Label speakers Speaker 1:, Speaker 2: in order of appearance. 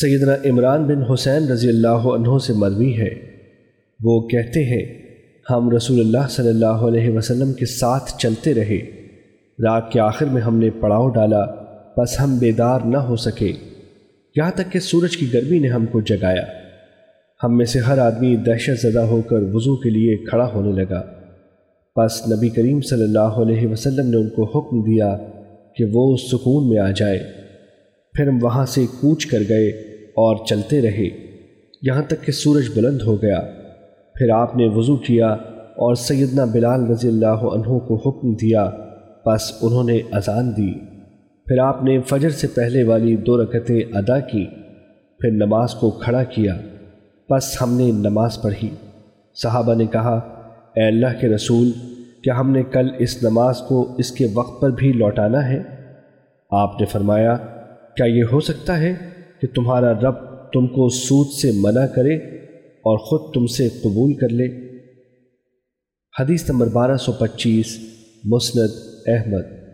Speaker 1: سیدنا عمران بن حسین رضی اللہ عنہ سے مروی ہے۔ وہ کہتے ہیں، ہم رسول اللہ صلی اللہ علیہ وسلم کے ساتھ چلتے رہے۔ رات کے آخر میں ہم نے پڑاؤ ڈالا، بس ہم بیدار نہ ہو سکے۔ یہاں تک کہ سورج کی گرمی نے ہم کو جگایا۔ ہم میں سے ہر آدمی دہشت زدہ ہو کر وضو کے لیے کھڑا ہونے لگا۔ بس نبی کریم صلی اللہ علیہ وسلم نے ان کو حکم دیا کہ وہ سکون میں آ جائے۔ پھر ہم وہاں سے کوچ کر گئے اور چلتے رہے۔ یہاں تک کہ سورج بلند ہو گیا۔ پھر آپ نے وضو کیا اور سیدنا بلال رضی اللہ عنہ کو حکم دیا۔ بس انہوں نے اذان دی۔ پھر آپ نے فجر سے پہلے والی دو رکتیں ادا کی۔ پھر نماز کو کھڑا کیا۔ بس ہم نے نماز پڑھی۔ صحابہ نے کہا، اے اللہ کے رسول، کیا ہم نے کل اس نماز کو اس کے وقت پر بھی لوٹانا ہے؟ آپ نے فرمایا کیا یہ ہو سکتا ہے کہ تمہارا رب تم کو سود سے منع کرے اور خود تم سے قبول کر لے؟ حدیث نمبر بارہ سو پچیس، مسند احمد۔